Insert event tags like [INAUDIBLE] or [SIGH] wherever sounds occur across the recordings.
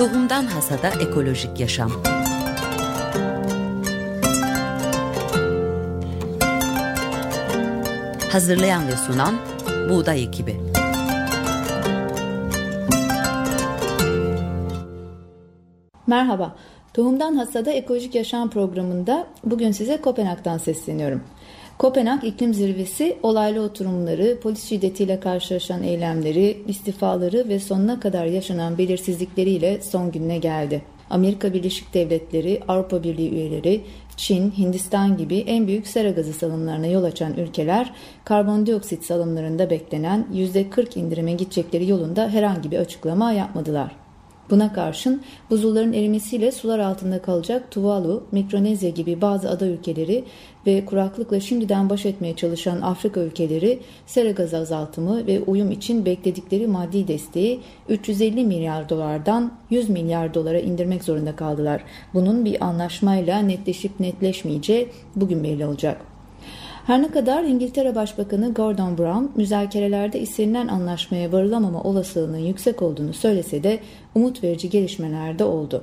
Tohumdan Hasada Ekolojik Yaşam. Hazırlayan ve sunan Buğday Ekibi. Merhaba, Tohumdan Hasada Ekolojik Yaşam programında bugün size Kopenhag'dan sesleniyorum. Kopenhag İklim Zirvesi olaylı oturumları, polis şiddetiyle karşılaşan eylemleri, istifaları ve sonuna kadar yaşanan belirsizlikleriyle son gününe geldi. Amerika Birleşik Devletleri, Avrupa Birliği üyeleri, Çin, Hindistan gibi en büyük sera gazı salımlarına yol açan ülkeler karbondioksit salımlarında beklenen %40 indirime gidecekleri yolunda herhangi bir açıklama yapmadılar. Buna karşın buzulların erimesiyle sular altında kalacak Tuvalu, Mikronezya gibi bazı ada ülkeleri ve kuraklıkla şimdiden baş etmeye çalışan Afrika ülkeleri sera gazı azaltımı ve uyum için bekledikleri maddi desteği 350 milyar dolardan 100 milyar dolara indirmek zorunda kaldılar. Bunun bir anlaşmayla netleşip netleşmeyeceği bugün belli olacak. Her ne kadar İngiltere Başbakanı Gordon Brown müzakerelerde istenilen anlaşmaya varılamama olasılığının yüksek olduğunu söylese de umut verici gelişmeler de oldu.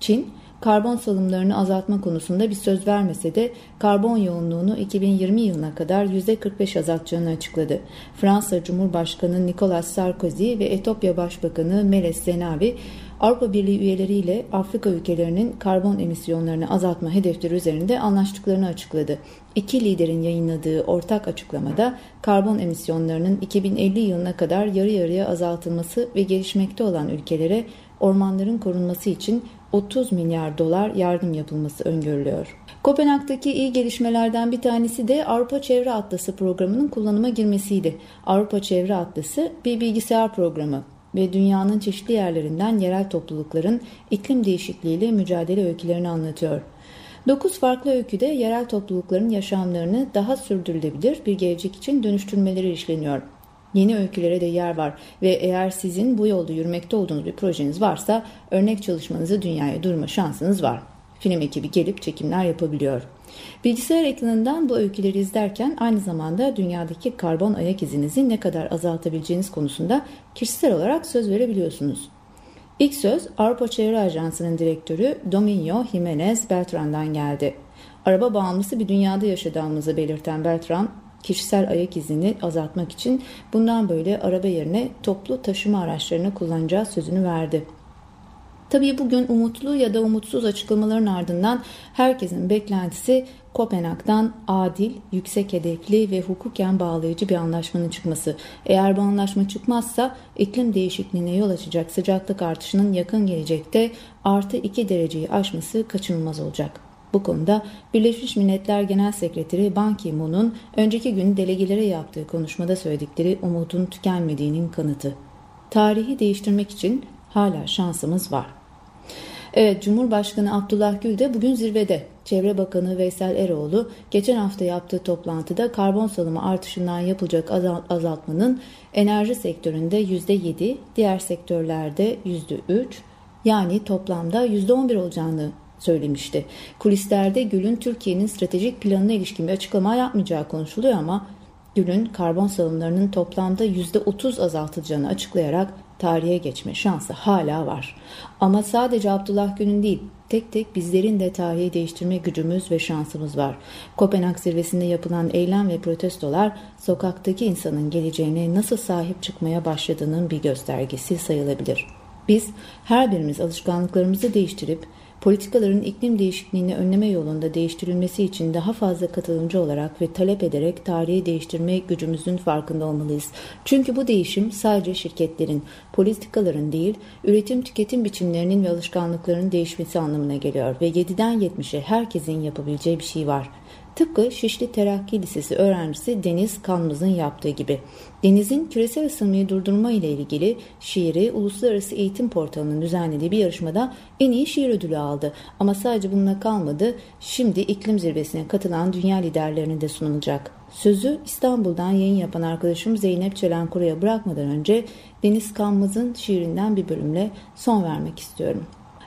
Çin, karbon salımlarını azaltma konusunda bir söz vermese de karbon yoğunluğunu 2020 yılına kadar %45 azaltacağını açıkladı. Fransa Cumhurbaşkanı Nicolas Sarkozy ve Etopya Başbakanı Meles Zenawi Avrupa Birliği üyeleriyle Afrika ülkelerinin karbon emisyonlarını azaltma hedefleri üzerinde anlaştıklarını açıkladı. İki liderin yayınladığı ortak açıklamada karbon emisyonlarının 2050 yılına kadar yarı yarıya azaltılması ve gelişmekte olan ülkelere ormanların korunması için 30 milyar dolar yardım yapılması öngörülüyor. Kopenhag'daki iyi gelişmelerden bir tanesi de Avrupa Çevre Atlası programının kullanıma girmesiydi. Avrupa Çevre Atlası bir bilgisayar programı ve dünyanın çeşitli yerlerinden yerel toplulukların iklim değişikliğiyle mücadele öykülerini anlatıyor. 9 farklı öyküde yerel toplulukların yaşamlarını daha sürdürülebilir bir gelecek için dönüştürmeleri işleniyor. Yeni öykülere de yer var ve eğer sizin bu yolda yürümekte olduğunuz bir projeniz varsa örnek çalışmanızı dünyaya durma şansınız var. Film ekibi gelip çekimler yapabiliyor. Bilgisayar ekranından bu öyküleri izlerken aynı zamanda dünyadaki karbon ayak izinizi ne kadar azaltabileceğiniz konusunda kişisel olarak söz verebiliyorsunuz. İlk söz Avrupa Çevre Ajansı'nın direktörü Dominio Jimenez Beltran'dan geldi. Araba bağımlısı bir dünyada yaşadığımızı belirten Beltran, kişisel ayak izini azaltmak için bundan böyle araba yerine toplu taşıma araçlarını kullanacağı sözünü verdi. Tabii bugün umutlu ya da umutsuz açıklamaların ardından herkesin beklentisi Kopenhag'dan adil, yüksek hedefli ve hukuken bağlayıcı bir anlaşmanın çıkması. Eğer bu anlaşma çıkmazsa iklim değişikliğine yol açacak sıcaklık artışının yakın gelecekte artı 2 dereceyi aşması kaçınılmaz olacak. Bu konuda Birleşmiş Milletler Genel Sekreteri Ban Ki-moon'un önceki gün delegelere yaptığı konuşmada söyledikleri umudun tükenmediğinin kanıtı. Tarihi değiştirmek için hala şansımız var. Evet Cumhurbaşkanı Abdullah Gül de bugün zirvede. Çevre Bakanı Veysel Eroğlu geçen hafta yaptığı toplantıda karbon salımı artışından yapılacak azaltmanın enerji sektöründe %7, diğer sektörlerde %3 yani toplamda %11 olacağını söylemişti. Kulislerde Gül'ün Türkiye'nin stratejik planına ilişkin bir açıklama yapmayacağı konuşuluyor ama Gül'ün karbon salımlarının toplamda %30 azaltılacağını açıklayarak tarihe geçme şansı hala var. Ama sadece Abdullah Gül'ün değil, tek tek bizlerin de tarihi değiştirme gücümüz ve şansımız var. Kopenhag zirvesinde yapılan eylem ve protestolar sokaktaki insanın geleceğine nasıl sahip çıkmaya başladığının bir göstergesi sayılabilir. Biz her birimiz alışkanlıklarımızı değiştirip politikaların iklim değişikliğini önleme yolunda değiştirilmesi için daha fazla katılımcı olarak ve talep ederek tarihi değiştirme gücümüzün farkında olmalıyız. Çünkü bu değişim sadece şirketlerin, politikaların değil, üretim tüketim biçimlerinin ve alışkanlıklarının değişmesi anlamına geliyor ve 7'den 70'e herkesin yapabileceği bir şey var. Tıpkı Şişli Terakki Lisesi öğrencisi Deniz Kanmız'ın yaptığı gibi. Deniz'in küresel ısınmayı durdurma ile ilgili şiiri Uluslararası Eğitim Portalı'nın düzenlediği bir yarışmada en iyi şiir ödülü aldı. Ama sadece bununla kalmadı. Şimdi iklim zirvesine katılan dünya liderlerine de sunulacak. Sözü İstanbul'dan yayın yapan arkadaşım Zeynep Çelenkuru'ya bırakmadan önce Deniz Kanmız'ın şiirinden bir bölümle son vermek istiyorum.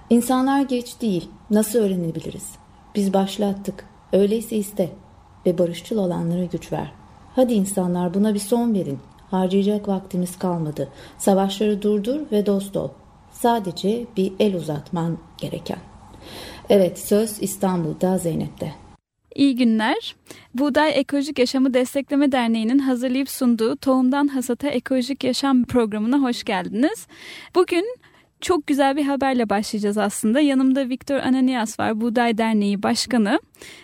İnsanlar geç değil, nasıl öğrenebiliriz? Biz başlattık, Öyleyse iste ve barışçıl olanlara güç ver. Hadi insanlar buna bir son verin. Harcayacak vaktimiz kalmadı. Savaşları durdur ve dost ol. sadece bir el uzatman gereken. Evet söz İstanbul'da Zeynep'te. İyi günler. Buğday Ekolojik Yaşamı Destekleme Derneği'nin hazırlayıp sunduğu Tohumdan Hasata Ekolojik Yaşam programına hoş geldiniz. Bugün çok güzel bir haberle başlayacağız aslında. Yanımda Viktor Ananias var, Buğday Derneği Başkanı.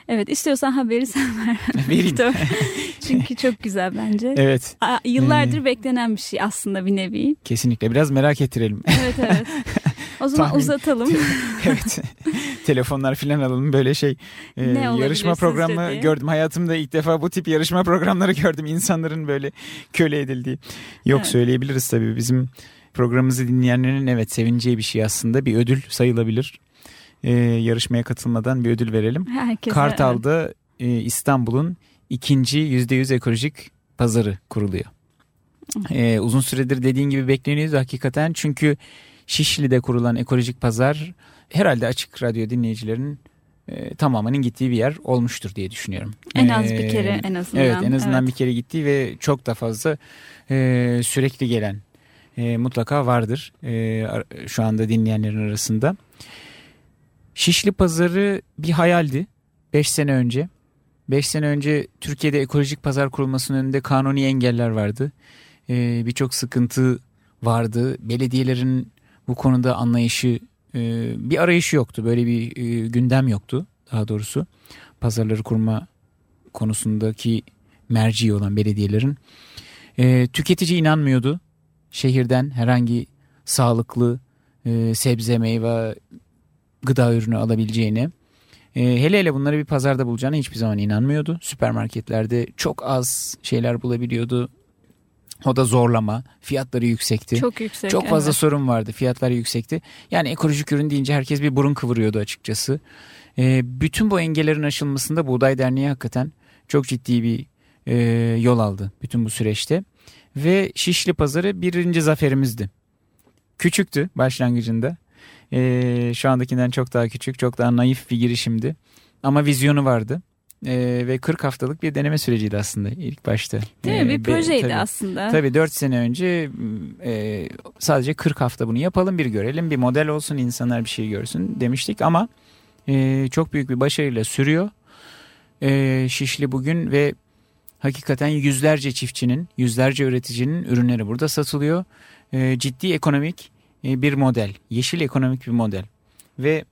Evet, istiyorsan haberi sen ver. Viktor. [LAUGHS] Çünkü çok güzel bence. Evet. Yıllardır ee, beklenen bir şey aslında bir nevi. Kesinlikle. Biraz merak ettirelim. Evet, evet. [LAUGHS] O zaman Tahmin, uzatalım. [LAUGHS] evet. Telefonlar filan alalım böyle şey. E, yarışma programı gördüm. Hayatımda ilk defa bu tip yarışma programları gördüm. İnsanların böyle köle edildiği. Yok evet. söyleyebiliriz tabii. Bizim programımızı dinleyenlerin evet sevineceği bir şey aslında. Bir ödül sayılabilir. Ee, yarışmaya katılmadan bir ödül verelim. Herkese, Kartal'da evet. e, İstanbul'un ikinci %100 ekolojik pazarı kuruluyor. Ee, uzun süredir dediğin gibi bekleniyordu hakikaten. Çünkü Şişli'de kurulan ekolojik pazar herhalde açık radyo dinleyicilerinin e, tamamının gittiği bir yer olmuştur diye düşünüyorum. En az bir kere en azından. Evet en azından evet. bir kere gittiği ve çok da fazla e, sürekli gelen e, mutlaka vardır e, şu anda dinleyenlerin arasında. Şişli pazarı bir hayaldi 5 sene önce. 5 sene önce Türkiye'de ekolojik pazar kurulmasının önünde kanuni engeller vardı. E, Birçok sıkıntı vardı. Belediyelerin bu konuda anlayışı e, bir arayışı yoktu. Böyle bir e, gündem yoktu daha doğrusu. Pazarları kurma konusundaki merci olan belediyelerin. E, tüketici inanmıyordu şehirden herhangi sağlıklı e, sebze, meyve, gıda ürünü alabileceğine. E, hele hele bunları bir pazarda bulacağına hiçbir zaman inanmıyordu. Süpermarketlerde çok az şeyler bulabiliyordu. O da zorlama. Fiyatları yüksekti. Çok yüksek. Çok fazla evet. sorun vardı. Fiyatlar yüksekti. Yani ekolojik ürün deyince herkes bir burun kıvırıyordu açıkçası. E, bütün bu engellerin aşılmasında Buğday Derneği hakikaten çok ciddi bir e, yol aldı bütün bu süreçte. Ve Şişli Pazarı birinci zaferimizdi. Küçüktü başlangıcında. Ee, şu andakinden çok daha küçük, çok daha naif bir girişimdi. Ama vizyonu vardı. Ee, ve 40 haftalık bir deneme süreciydi aslında ilk başta. Değil ee, mi? Bir projeydi tabii, aslında. Tabii 4 sene önce e, sadece 40 hafta bunu yapalım bir görelim. Bir model olsun insanlar bir şey görsün demiştik ama e, çok büyük bir başarıyla sürüyor. E, Şişli bugün ve Hakikaten yüzlerce çiftçinin, yüzlerce üreticinin ürünleri burada satılıyor. E, ciddi ekonomik e, bir model, yeşil ekonomik bir model ve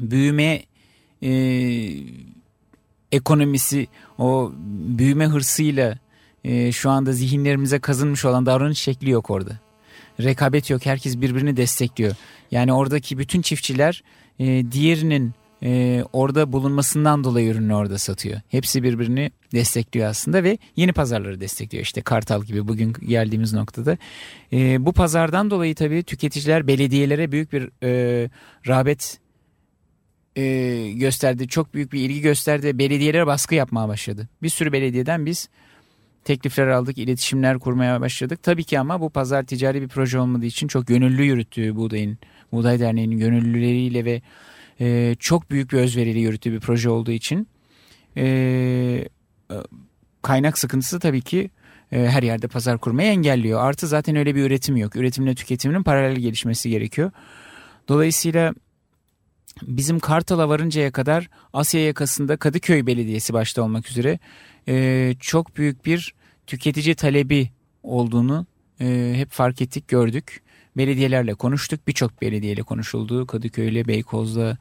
büyüme e, ekonomisi, o büyüme hırsıyla e, şu anda zihinlerimize kazınmış olan davranış şekli yok orada. Rekabet yok, herkes birbirini destekliyor. Yani oradaki bütün çiftçiler e, diğerinin e, orada bulunmasından dolayı ürünü orada satıyor. Hepsi birbirini destekliyor aslında ve yeni pazarları destekliyor. İşte Kartal gibi bugün geldiğimiz noktada. E, bu pazardan dolayı tabii tüketiciler belediyelere büyük bir e, rağbet e, gösterdi. Çok büyük bir ilgi gösterdi. Belediyelere baskı yapmaya başladı. Bir sürü belediyeden biz teklifler aldık, iletişimler kurmaya başladık. Tabii ki ama bu pazar ticari bir proje olmadığı için çok gönüllü yürüttüğü Buğday'ın, Buğday Derneği'nin gönüllüleriyle ve e, çok büyük bir özveriyle yürüttüğü bir proje olduğu için e, kaynak sıkıntısı tabii ki e, her yerde pazar kurmayı engelliyor. Artı zaten öyle bir üretim yok. Üretimle tüketiminin paralel gelişmesi gerekiyor. Dolayısıyla bizim Kartal'a varıncaya kadar Asya yakasında Kadıköy Belediyesi başta olmak üzere e, çok büyük bir tüketici talebi olduğunu e, hep fark ettik gördük belediyelerle konuştuk. Birçok belediyeyle konuşuldu. Kadıköy'le, Beykoz'la,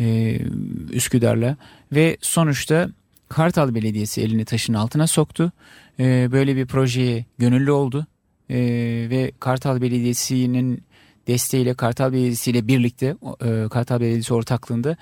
e, Üsküdar'la ve sonuçta Kartal Belediyesi elini taşın altına soktu. E, böyle bir projeye gönüllü oldu. E, ve Kartal Belediyesi'nin desteğiyle Kartal Belediyesi ile birlikte e, Kartal Belediyesi ortaklığında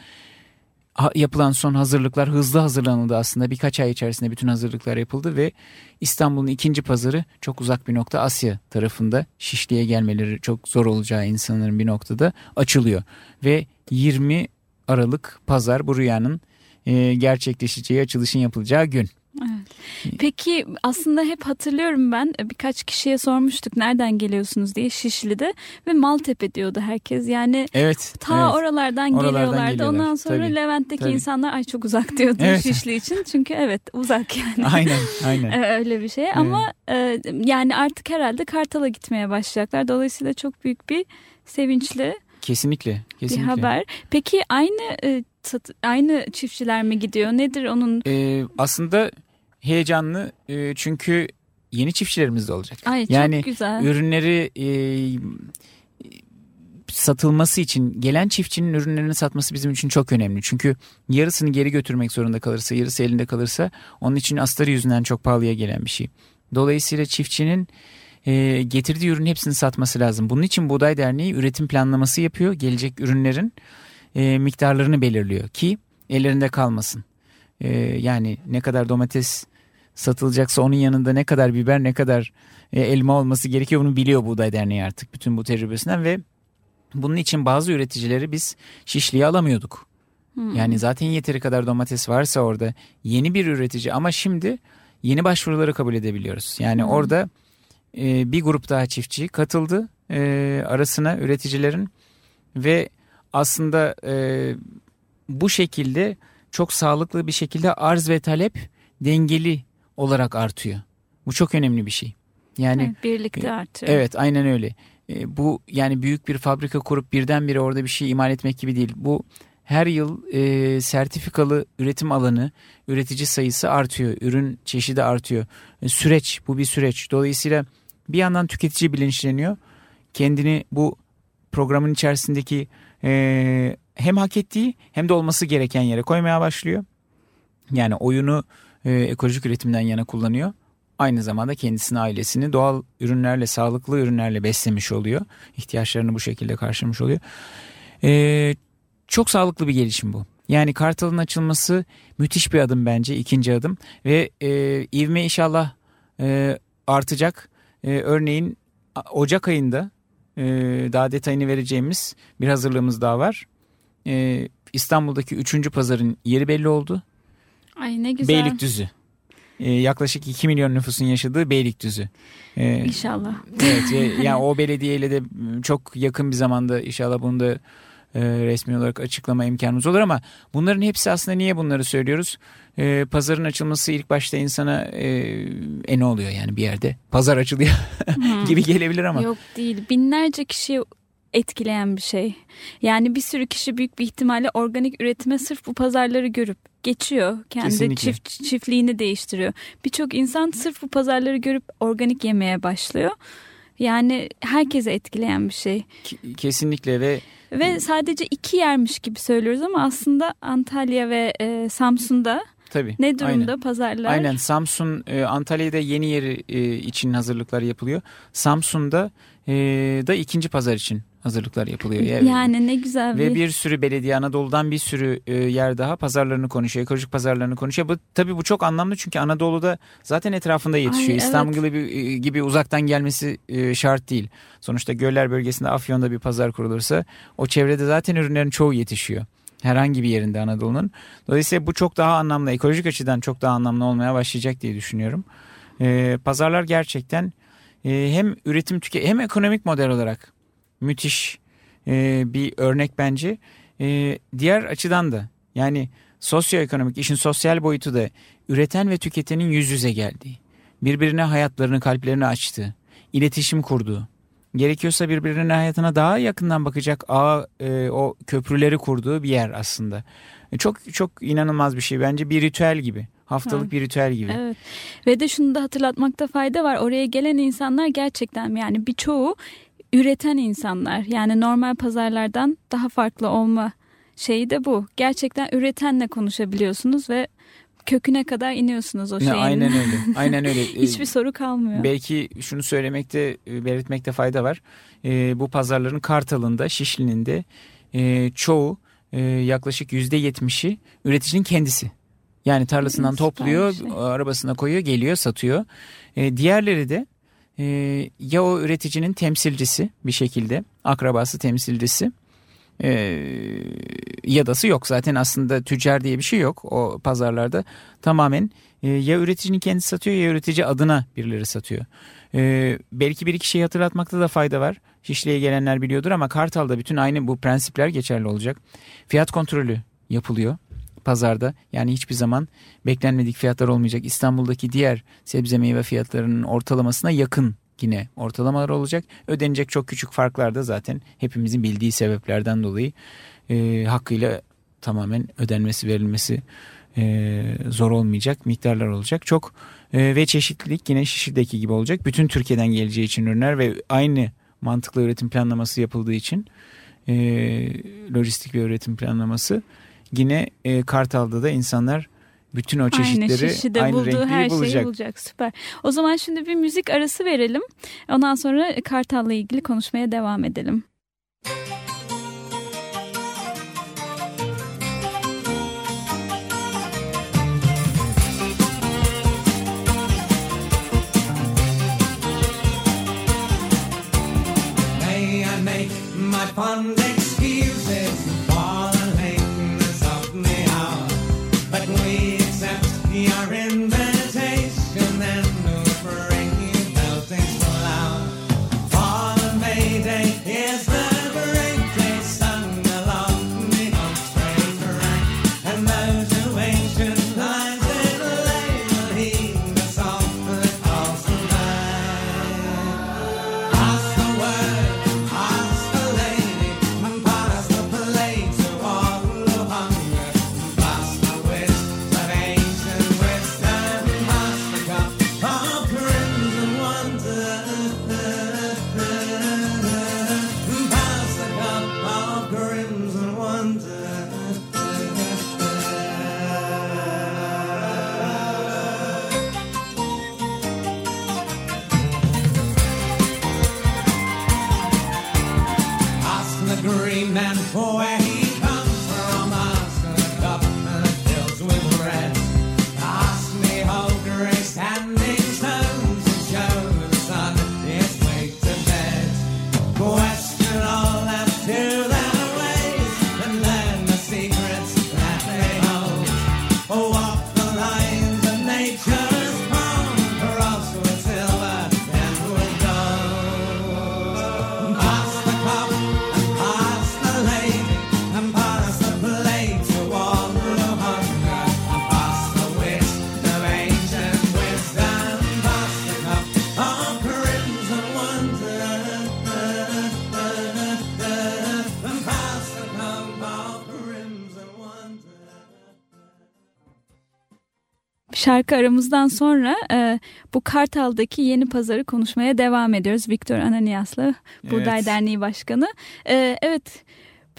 yapılan son hazırlıklar hızlı hazırlanıldı aslında. Birkaç ay içerisinde bütün hazırlıklar yapıldı ve İstanbul'un ikinci pazarı çok uzak bir nokta Asya tarafında Şişli'ye gelmeleri çok zor olacağı insanların bir noktada açılıyor. Ve 20 Aralık pazar bu rüyanın e, gerçekleşeceği açılışın yapılacağı gün. Evet. Peki aslında hep hatırlıyorum ben birkaç kişiye sormuştuk nereden geliyorsunuz diye Şişli'de ve Maltepe diyordu herkes. Yani evet, ta evet. oralardan, Oralardan geliyorlardı. geliyorlar. Ondan sonra Tabii, Levent'teki tabii. insanlar ay çok uzak diyordu Evet. Şişli için. Çünkü evet uzak yani. [LAUGHS] Aynen aynen. Ee, Öyle bir şey ama e, yani artık herhalde Kartal'a gitmeye başlayacaklar. Dolayısıyla çok büyük bir sevinçli Kesinlikle. Kesinlikle. bir haber. Peki aynı e, aynı çiftçiler mi gidiyor? Nedir onun? Ee, aslında heyecanlı e, çünkü yeni çiftçilerimiz de olacak. Ay çok yani güzel. ürünleri e, satılması için gelen çiftçinin ürünlerini satması bizim için çok önemli. Çünkü yarısını geri götürmek zorunda kalırsa, yarısı elinde kalırsa onun için astarı yüzünden çok pahalıya gelen bir şey. Dolayısıyla çiftçinin e, getirdiği ürünün hepsini satması lazım. Bunun için Buğday Derneği üretim planlaması yapıyor. Gelecek ürünlerin e, miktarlarını belirliyor ki ellerinde kalmasın. E, yani ne kadar domates satılacaksa onun yanında ne kadar biber ne kadar e, elma olması gerekiyor bunu biliyor Buğday Derneği artık bütün bu tecrübesinden ve bunun için bazı üreticileri biz Şişli'ye alamıyorduk. Yani zaten yeteri kadar domates varsa orada yeni bir üretici ama şimdi yeni başvuruları kabul edebiliyoruz. Yani orada e, bir grup daha çiftçi katıldı e, arasına üreticilerin ve aslında e, bu şekilde çok sağlıklı bir şekilde arz ve talep dengeli olarak artıyor. Bu çok önemli bir şey. Yani Evet, birlikte artıyor. Evet aynen öyle. E, bu yani büyük bir fabrika kurup birdenbire orada bir şey imal etmek gibi değil. Bu her yıl e, sertifikalı üretim alanı, üretici sayısı artıyor. Ürün çeşidi artıyor. E, süreç bu bir süreç. Dolayısıyla bir yandan tüketici bilinçleniyor. Kendini bu programın içerisindeki e, hem hak ettiği hem de olması gereken yere koymaya başlıyor. Yani oyunu e, ekolojik üretimden yana kullanıyor. Aynı zamanda kendisini ailesini doğal ürünlerle sağlıklı ürünlerle beslemiş oluyor. İhtiyaçlarını bu şekilde karşılamış oluyor. E, çok sağlıklı bir gelişim bu. Yani Kartal'ın açılması müthiş bir adım bence ikinci adım ve e, ivme inşallah e, artacak. E, örneğin Ocak ayında e, daha detayını vereceğimiz bir hazırlığımız daha var. E, İstanbul'daki üçüncü pazarın yeri belli oldu. Ay ne güzel. Beylikdüzü. E, yaklaşık 2 milyon nüfusun yaşadığı Beylikdüzü. E, İnşallah. evet ve yani [LAUGHS] o belediyeyle de çok yakın bir zamanda inşallah bunu da e, resmi olarak açıklama imkanımız olur ama bunların hepsi aslında niye bunları söylüyoruz? E, pazarın açılması ilk başta insana e, e ne oluyor yani bir yerde pazar açılıyor [LAUGHS] gibi gelebilir ama Yok değil. Binlerce kişiyi etkileyen bir şey. Yani bir sürü kişi büyük bir ihtimalle organik üretime sırf bu pazarları görüp geçiyor. Kendi Kesinlikle. çift, çiftliğini değiştiriyor. Birçok insan sırf bu pazarları görüp organik yemeye başlıyor. Yani herkese etkileyen bir şey. Kesinlikle ve Ve sadece iki yermiş gibi söylüyoruz ama aslında Antalya ve e, Samsun'da tabii. ne durumda aynen. pazarlar? Aynen Samsun, e, Antalya'da yeni yeri e, için hazırlıklar yapılıyor. Samsun'da e, da ikinci pazar için hazırlıklar yapılıyor. Yani- Yani ne güzel Ve bir... bir sürü belediye Anadolu'dan bir sürü e, yer daha pazarlarını konuşuyor. Ekolojik pazarlarını konuşuyor. Bu, tabii bu çok anlamlı çünkü Anadolu'da zaten etrafında yetişiyor. Ay, İstanbul evet. gibi, e, gibi uzaktan gelmesi e, şart değil. Sonuçta Göller bölgesinde Afyon'da bir pazar kurulursa o çevrede zaten ürünlerin çoğu yetişiyor. Herhangi bir yerinde Anadolu'nun. Dolayısıyla bu çok daha anlamlı. Ekolojik açıdan çok daha anlamlı olmaya başlayacak diye düşünüyorum. E, pazarlar gerçekten e, hem üretim tüke hem ekonomik model olarak müthiş e, bir örnek bence. E, diğer açıdan da yani sosyoekonomik işin sosyal boyutu da üreten ve tüketenin yüz yüze geldiği, birbirine hayatlarını kalplerini açtığı, iletişim kurduğu, gerekiyorsa birbirinin hayatına daha yakından bakacak ağ e, o köprüleri kurduğu bir yer aslında. E, çok çok inanılmaz bir şey bence bir ritüel gibi. Haftalık Evet. bir ritüel gibi. Evet. Ve de şunu da hatırlatmakta fayda var. Oraya gelen insanlar gerçekten yani birçoğu üreten insanlar. Yani normal pazarlardan daha farklı olma şeyi de bu. Gerçekten üretenle konuşabiliyorsunuz ve köküne kadar iniyorsunuz o şeyin. Aynen öyle. [LAUGHS] Aynen öyle. [LAUGHS] E, Hiçbir soru kalmıyor. Belki şunu söylemekte, e, belirtmekte fayda var. E, bu pazarların Kartal'ında, Şişli'nin de e, çoğu e, yaklaşık yüzde yetmişi üreticinin kendisi. Yani tarlasından topluyor, şey. arabasına koyuyor, geliyor, satıyor. E, diğerleri de e, ya o üreticinin temsilcisi bir şekilde, akrabası temsilcisi e, yadası yok. Zaten aslında tüccar diye bir şey yok o pazarlarda. Tamamen e, ya üreticinin kendisi satıyor ya üretici adına birileri satıyor. E, belki bir iki şey hatırlatmakta da fayda var. Şişli'ye gelenler biliyordur ama Kartal'da bütün aynı bu prensipler geçerli olacak. Fiyat kontrolü yapılıyor pazarda. Yani hiçbir zaman beklenmedik fiyatlar olmayacak. İstanbul'daki diğer sebze meyve fiyatlarının ortalamasına yakın yine ortalamalar olacak. Ödenecek çok küçük farklar da zaten hepimizin bildiği sebeplerden dolayı e, hakkıyla tamamen ödenmesi verilmesi e, zor olmayacak miktarlar olacak. Çok e, ve çeşitlilik yine Şişli'deki gibi olacak. Bütün Türkiye'den geleceği için ürünler ve aynı mantıklı üretim planlaması yapıldığı için e, lojistik ve üretim planlaması yine e, Kartal'da da insanlar bütün o çeşitleri aynı, aynı bulduğu her bulacak. şeyi bulacak. Süper. O zaman şimdi bir müzik arası verelim. Ondan sonra Kartal'la ilgili konuşmaya devam edelim. May I make my fond green man before he Şarkı aramızdan sonra e, bu Kartal'daki yeni pazarı konuşmaya devam ediyoruz. Viktor Ananias'la Buğday Evet. Derneği Başkanı. E, evet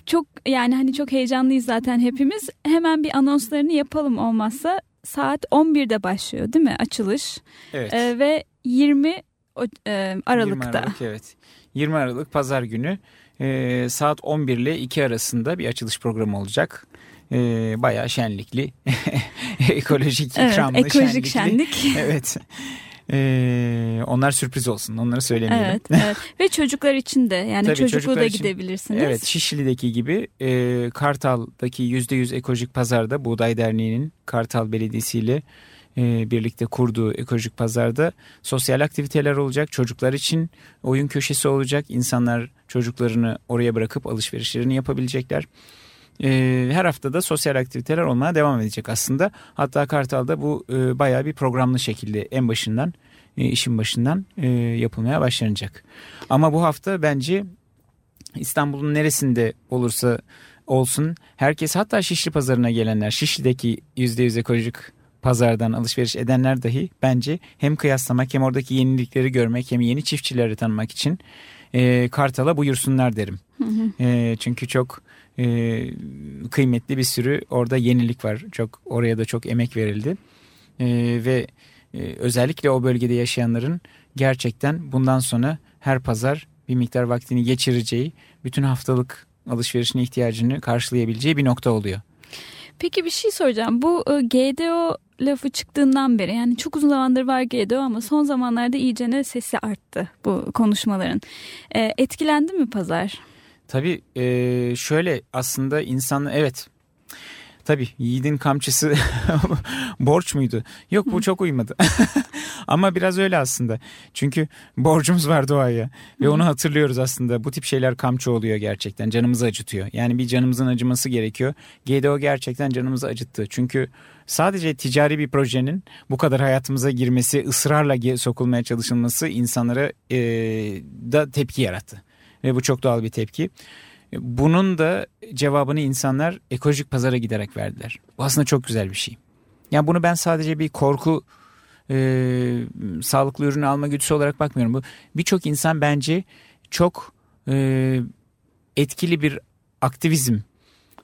çok yani hani çok heyecanlıyız zaten hepimiz. Hemen bir anonslarını yapalım olmazsa. Saat 11'de başlıyor değil mi açılış? Evet. E, ve 20 o- e, 20 Aralık'ta. Aralık, evet. 20 Aralık pazar günü e, saat 11 ile 2 arasında bir açılış programı olacak. E, bayağı şenlikli, [LAUGHS] ekolojik, Evet, ikramlı, ekolojik şenlikli. şenlik. [LAUGHS] Evet. E, onlar sürpriz olsun, onları söylemeyelim. Evet, evet. [LAUGHS] Ve çocuklar için de yani Tabii, çocuklu çocuklar da için- gidebilirsiniz. Evet Şişli'deki gibi e, Kartal'daki %100 ekolojik pazarda Buğday Derneği'nin Kartal Belediyesi ile e, birlikte kurduğu ekolojik pazarda sosyal aktiviteler olacak. Çocuklar için oyun köşesi olacak. İnsanlar çocuklarını oraya bırakıp alışverişlerini yapabilecekler. E, her haftada sosyal aktiviteler olmaya devam edecek aslında. Hatta Kartal'da bu e, bayağı bir programlı şekilde en başından e, işin başından e, yapılmaya başlanacak. Ama bu hafta bence İstanbul'un neresinde olursa olsun herkes hatta Şişli pazarına gelenler Şişli'deki %100 ekolojik pazardan alışveriş edenler dahi bence hem kıyaslamak hem oradaki yenilikleri görmek hem yeni çiftçileri tanımak için e, Kartal'a buyursunlar derim. E, çünkü çok e, kıymetli bir sürü orada yenilik var. Çok oraya da çok emek verildi. E, ve e, özellikle o bölgede yaşayanların gerçekten bundan sonra her pazar bir miktar vaktini geçireceği, bütün haftalık alışverişine ihtiyacını karşılayabileceği bir nokta oluyor. Peki bir şey soracağım. Bu e, GDO lafı çıktığından beri yani çok uzun zamandır var GDO ama son zamanlarda iyicene sesi arttı bu konuşmaların. E, etkilendi mi pazar? Tabii e, şöyle aslında insan evet tabii yiğidin kamçısı [LAUGHS] borç muydu? Yok bu çok uymadı. [LAUGHS] Ama biraz öyle aslında. Çünkü borcumuz var doğaya ve onu hatırlıyoruz aslında. Bu tip şeyler kamçı oluyor gerçekten. Canımızı acıtıyor. Yani bir canımızın acıması gerekiyor. GDO gerçekten canımızı acıttı. Çünkü sadece ticari bir projenin bu kadar hayatımıza girmesi, ısrarla sokulmaya çalışılması insanlara e, da tepki yarattı. Ve bu çok doğal bir tepki. Bunun da cevabını insanlar ekolojik pazara giderek verdiler. Bu aslında çok güzel bir şey. Yani bunu ben sadece bir korku e, sağlıklı ürünü alma güdüsü olarak bakmıyorum. Bu birçok insan bence çok e, etkili bir aktivizm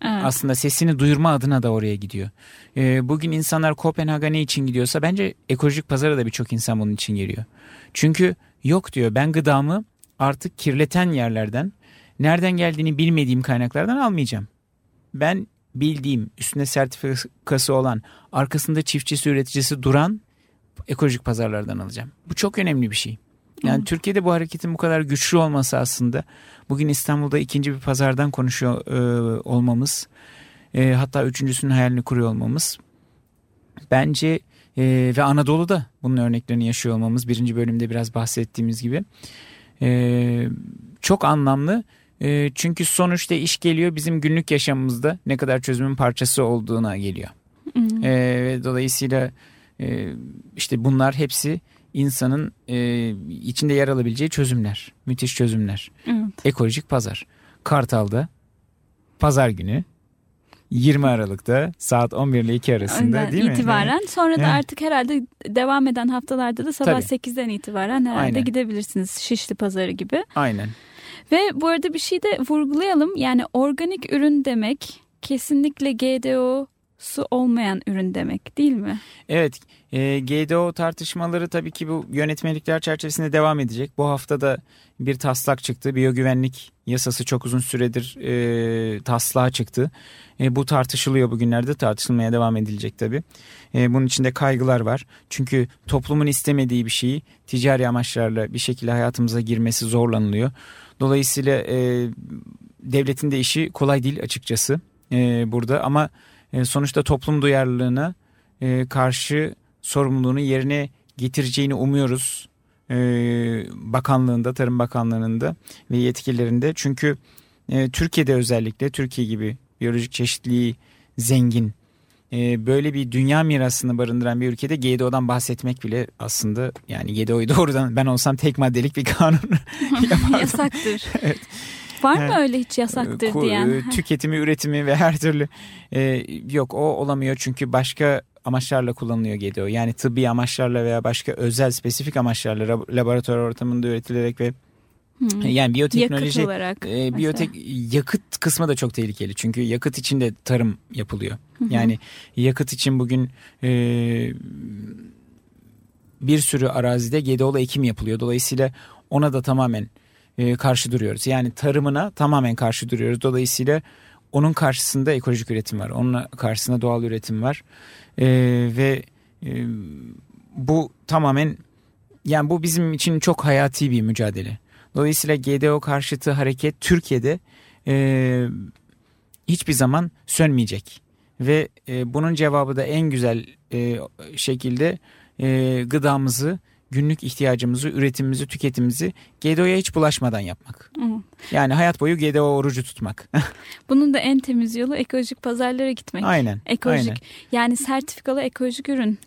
Evet. aslında sesini duyurma adına da oraya gidiyor. E, bugün insanlar Kopenhag'a ne için gidiyorsa bence ekolojik pazara da birçok insan bunun için geliyor. Çünkü yok diyor ben gıdamı artık kirleten yerlerden nereden geldiğini bilmediğim kaynaklardan almayacağım. Ben bildiğim üstünde sertifikası olan arkasında çiftçisi üreticisi duran ekolojik pazarlardan alacağım. Bu çok önemli bir şey. Yani Türkiye'de bu hareketin bu kadar güçlü olması aslında bugün İstanbul'da ikinci bir pazardan konuşuyor e, olmamız e, hatta üçüncüsünün hayalini kuruyor olmamız bence e, ve Anadolu'da bunun örneklerini yaşıyor olmamız birinci bölümde biraz bahsettiğimiz gibi e, çok anlamlı. E, çünkü sonuçta iş geliyor bizim günlük yaşamımızda ne kadar çözümün parçası olduğuna geliyor. Hmm. E, ve dolayısıyla e, işte bunlar hepsi insanın e, içinde yer alabileceği çözümler. Müthiş çözümler. Evet. Ekolojik pazar. Kartal'da pazar günü 20 Aralık'ta saat 11 ile 2 arasında Önden değil mi? itibaren. Sonra da Evet. artık herhalde devam eden haftalarda da sabah Tabii. 8'den itibaren herhalde Aynen. gidebilirsiniz. Şişli pazarı gibi. Aynen. Ve bu arada bir şey de vurgulayalım. Yani organik ürün demek kesinlikle GDO'su olmayan ürün demek değil mi? Evet e, GDO tartışmaları tabii ki bu yönetmelikler çerçevesinde devam edecek. Bu hafta da bir taslak çıktı. Biyogüvenlik yasası çok uzun süredir e, taslağa çıktı. E, bu tartışılıyor bugünlerde tartışılmaya devam edilecek tabii. E, bunun içinde kaygılar var. Çünkü toplumun istemediği bir şeyi ticari amaçlarla bir şekilde hayatımıza girmesi zorlanılıyor. Dolayısıyla e, devletin de işi kolay değil açıkçası e, burada ama e, sonuçta toplum duyarlılığına e, karşı sorumluluğunu yerine getireceğini umuyoruz. E, bakanlığında, Tarım Bakanlığı'nın da ve yetkililerinde. Çünkü e, Türkiye'de özellikle Türkiye gibi biyolojik çeşitliliği zengin, e, böyle bir dünya mirasını barındıran bir ülkede GDO'dan bahsetmek bile aslında yani GDO'yu doğrudan ben olsam tek maddelik bir kanun [LAUGHS] [LAUGHS] yapardım. Yasaktır. Var mı öyle hiç yasaktır diyen? e, Tüketimi, üretimi ve her türlü e, yok o olamıyor çünkü başka amaçlarla kullanılıyor GDO. Yani tıbbi amaçlarla veya başka özel spesifik amaçlarla lab- laboratuvar ortamında üretilerek ve Hmm. yani biyoteknoloji Yakıt olarak. e, mesela. biyotek yakıt kısmı da çok tehlikeli. Çünkü yakıt için de tarım yapılıyor. Yani yakıt için bugün e, bir sürü arazide GDO'lu ekim yapılıyor. Dolayısıyla ona da tamamen e, karşı duruyoruz. Yani tarımına tamamen karşı duruyoruz. Dolayısıyla onun karşısında ekolojik üretim var. Onun karşısında doğal üretim var. E, ve e, bu tamamen yani bu bizim için çok hayati bir mücadele. Dolayısıyla GDO karşıtı hareket Türkiye'de e, hiçbir zaman sönmeyecek. Ve e, bunun cevabı da en güzel e, şekilde e, gıdamızı, günlük ihtiyacımızı, üretimimizi, tüketimimizi GDO'ya hiç bulaşmadan yapmak. Evet. Yani hayat boyu GDO orucu tutmak. [LAUGHS] Bunun da en temiz yolu ekolojik pazarlara gitmek. aynen. Ekolojik aynen. yani sertifikalı ekolojik ürün.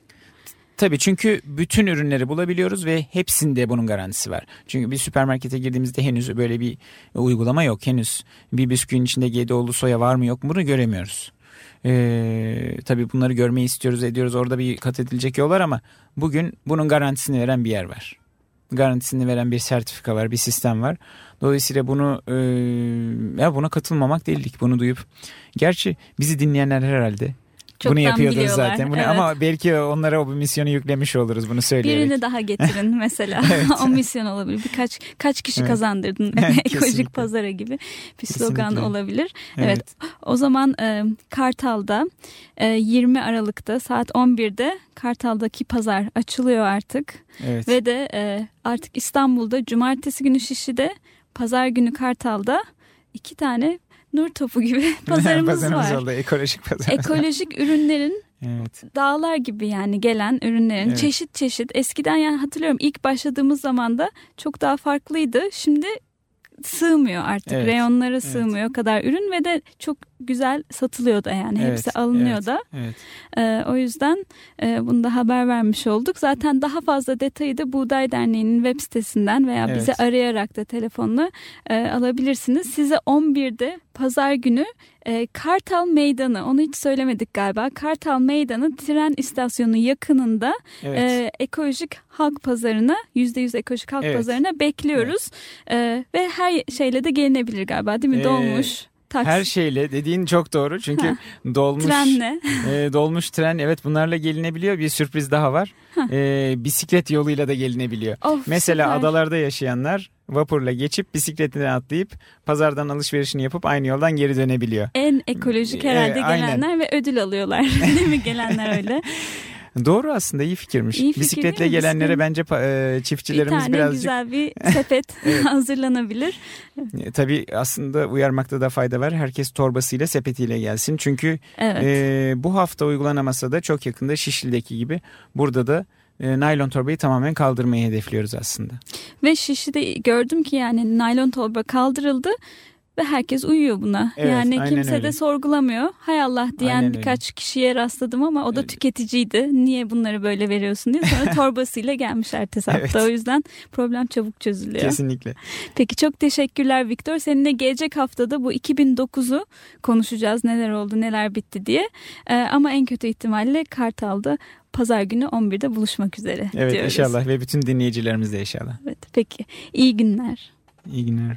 Tabii çünkü bütün ürünleri bulabiliyoruz ve hepsinde bunun garantisi var. Çünkü bir süpermarkete girdiğimizde henüz böyle bir uygulama yok. Henüz bir bisküvinin içinde GDO'lu soya var mı yok mu bunu göremiyoruz. Ee, tabii bunları görmeyi istiyoruz ediyoruz orada bir kat edilecek yollar ama bugün bunun garantisini veren bir yer var. Garantisini veren bir sertifika var bir sistem var. Dolayısıyla bunu e, ya buna katılmamak değildik bunu duyup. Gerçi bizi dinleyenler herhalde Çoktan bunu yapıyordur biliyorlar, zaten. Bunu, evet. Ama belki onlara o bir misyonu yüklemiş oluruz bunu söyleyerek. Birini daha getirin [LAUGHS] mesela. [LAUGHS] o misyon olabilir. Birkaç kaç kişi Evet. kazandırdın Evet, [LAUGHS] ekolojik pazara gibi bir slogan Kesinlikle. olabilir. Evet. Evet. O zaman e, Kartal'da e, 20 Aralık'ta saat 11'de Kartal'daki pazar açılıyor artık. Evet. Ve de e, artık İstanbul'da cumartesi günü Şişli'de, pazar günü Kartal'da iki tane nur topu gibi [LAUGHS] pazarımız, Pazarımız var. oldu. Ekolojik pazar. Ekolojik ürünlerin evet. dağlar gibi yani gelen ürünlerin Evet. çeşit çeşit. Eskiden yani hatırlıyorum ilk başladığımız zaman da çok daha farklıydı. Şimdi sığmıyor artık Evet, reyonlara sığmıyor o kadar ürün ve de çok güzel satılıyor da yani Evet, hepsi alınıyor evet, da. Evet. Ee, o yüzden e, bunu da haber vermiş olduk. Zaten daha fazla detayı da Buğday Derneği'nin web sitesinden veya Evet. bizi arayarak da telefonla e, alabilirsiniz. Size 11'de pazar günü e, Kartal Meydanı onu hiç söylemedik galiba. Kartal Meydanı tren istasyonu yakınında Evet. e, ekolojik halk pazarına %100 ekolojik halk Evet. pazarına bekliyoruz. E, ve her şeyle de gelinebilir galiba değil mi? Ee, Dolmuş, taksi, Her şeyle dediğin çok doğru. Çünkü Ha. dolmuş trenle. e, dolmuş tren evet bunlarla gelinebiliyor. Bir sürpriz daha var. E, bisiklet yoluyla da gelinebiliyor. Of, Mesela süper. adalarda yaşayanlar vapurla geçip bisikletine atlayıp pazardan alışverişini yapıp aynı yoldan geri dönebiliyor. En ekolojik Ee, herhalde aynen. gelenler ve ödül alıyorlar. [LAUGHS] Değil mi gelenler öyle? [LAUGHS] Doğru aslında iyi fikirmiş. İyi fikir Bisikletle gelenlere Bisiklet- bence e, bir çiftçilerimiz tane birazcık güzel bir sepet [LAUGHS] hazırlanabilir. E, tabii aslında uyarmakta da fayda var. Herkes torbasıyla sepetiyle gelsin. Çünkü Evet. e, bu hafta uygulanamasa da çok yakında Şişli'deki gibi burada da e, naylon torbayı tamamen kaldırmayı hedefliyoruz aslında. Ve Şişli'de gördüm ki yani naylon torba kaldırıldı ve herkes uyuyor buna. Evet, yani kimse öyle. de sorgulamıyor. Hay Allah diyen Aynen öyle. birkaç kişiye rastladım ama o da Evet. tüketiciydi. Niye bunları böyle veriyorsun diye sonra [LAUGHS] torbasıyla gelmiş ertesi hafta. Evet. O yüzden problem çabuk çözülüyor. Kesinlikle. Peki çok teşekkürler Viktor. Seninle gelecek haftada bu 2009'u konuşacağız. Neler oldu, neler bitti diye. Ee, ama en kötü ihtimalle Kartal'da pazar günü 11'de buluşmak üzere Evet diyoruz. inşallah ve bütün dinleyicilerimiz de inşallah. Evet, peki. İyi günler. İyi günler.